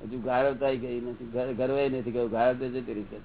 હજુ ગાળવતા ગઈ નથી ગરવાઈ નથી ગયું ગાળવતા જતી રહી